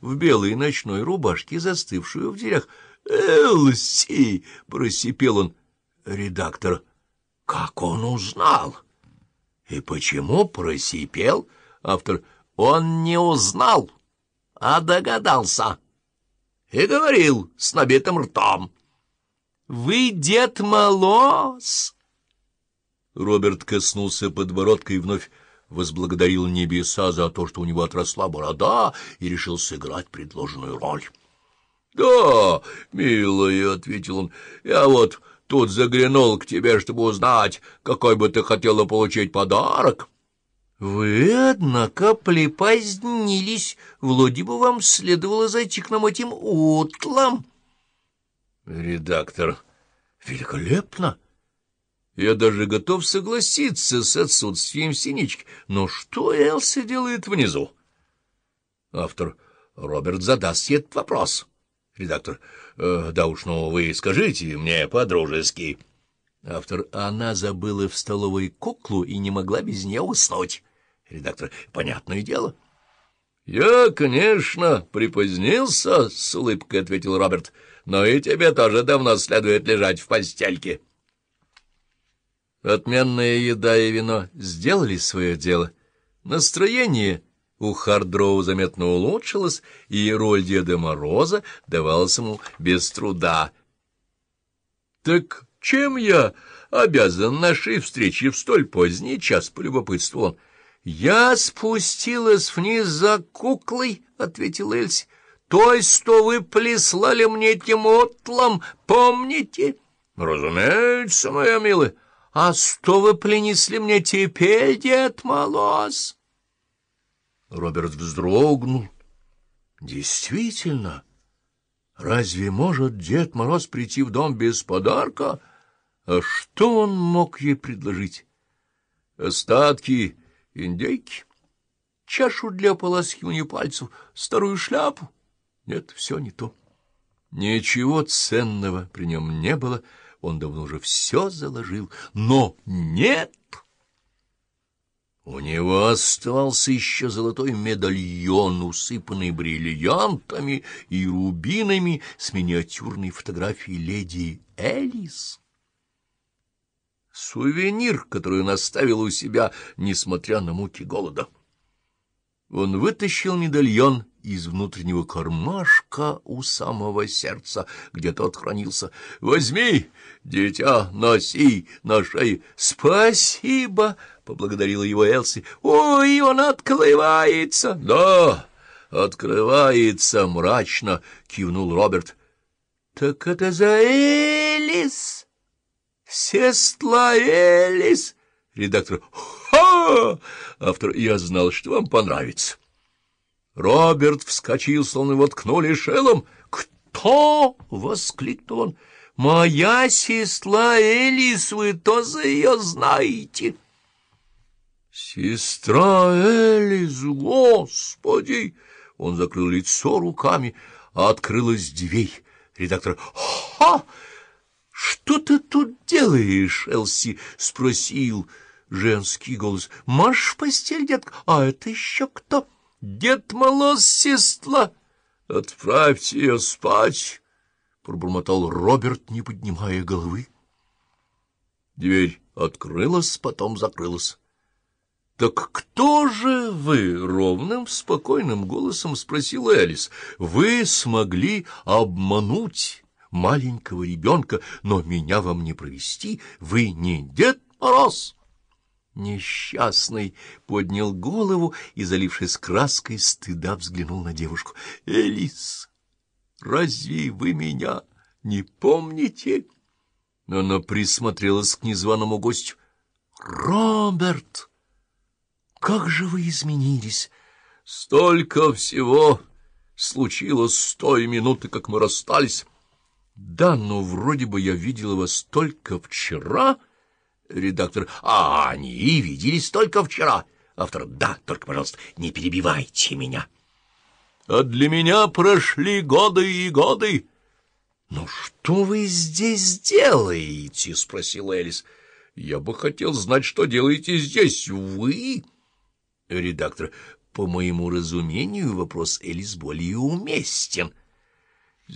в белой ночной рубашке, застывшую в дверях. «Элси!» — просипел он. Редактор. «Как он узнал?» «И почему просипел?» Автор. «Он не узнал, а догадался» и говорил с набитым ртом. «Вы Дед Мороз?» Роберт коснулся подбородка и вновь возблагодарил небеса за то, что у него отросла борода, и решил сыграть предложенную роль. — Да, милая, — ответил он, — я вот тут заглянул к тебе, чтобы узнать, какой бы ты хотела получить подарок. — Вы, однако, припозднились. Вроде бы вам следовало зайти к нам этим утлом. Редактор. — Великолепно! — я даже готов согласиться с отсутствием синички. Но что Элси делает внизу? Автор. Роберт задаст ей этот вопрос. Редактор. Э, да уж, ну вы скажите мне по-дружески. Автор. Она забыла в столовой куклу и не могла без нее уснуть. Редактор. Понятное дело. «Я, конечно, припозднился», — с улыбкой ответил Роберт, — «но и тебе тоже давно следует лежать в постельке». Отменная еда и вино сделали свое дело. Настроение у Хардроу заметно улучшилось, и роль Деда Мороза давалась ему без труда. — Так чем я обязан нашей встрече в столь поздний час? — полюбопытствовал он. — Я спустилась вниз за куклой, — ответил Эльси. — То есть, что вы прислали мне этим отлом, помните? — Разумеется, моя милая. А что вы принесли мне теперь, Дед Мороз? Роберт вздрогнул. Действительно, разве может Дед Мороз прийти в дом без подарка? А что он мог ей предложить? Остатки индейки? Чашу для полоскивания пальцев? Старую шляпу? Нет, все не то. Ничего ценного при нем не было, — он давно уже все заложил, но нет. У него оставался еще золотой медальон, усыпанный бриллиантами и рубинами с миниатюрной фотографией леди Элис. Сувенир, который он оставил у себя, несмотря на муки голода. Он вытащил медальон из внутреннего кармашка у самого сердца, где тот хранился. — Возьми, дитя, носи на шее. — Спасибо! — поблагодарила его Элси. — Ой, он открывается! — Да, открывается мрачно, — кивнул Роберт. — Так это за Элис! Сестла Элис! Редактор. Автор. «Я знал, что вам понравится». Роберт вскочил, словно его ткнули шелом. «Кто?» — воскликнул он. «Моя сестра Элис, вы тоже ее знаете». «Сестра Элис, господи!» Он закрыл лицо руками, а открылась дверь. Редактор. «Ха! Что ты тут делаешь?» — Элси спросил женский голос. «Марш в постель, детка! А это еще кто?» Дед Мороз, сестла, отправьте ее спать, — пробормотал Роберт, не поднимая головы. Дверь открылась, потом закрылась. — Так кто же вы? — ровным, спокойным голосом спросил Элис. — Вы смогли обмануть маленького ребенка, но меня вам не провести. Вы не Дед Мороз. — Несчастный поднял голову и, залившись краской, стыда взглянул на девушку. — Элис, разве вы меня не помните? Она присмотрелась к незваному гостю. — Роберт, как же вы изменились! Столько всего случилось с той минуты, как мы расстались. Да, но вроде бы я видела вас только вчера... Редактор. А они виделись только вчера. Автор. Да, только, пожалуйста, не перебивайте меня. А для меня прошли годы и годы. Ну что вы здесь делаете? Спросил Элис. Я бы хотел знать, что делаете здесь вы. Редактор. По моему разумению, вопрос Элис более уместен.